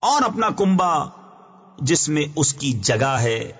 اور اپنا کنبا جس میں اس کی جگہ ہے۔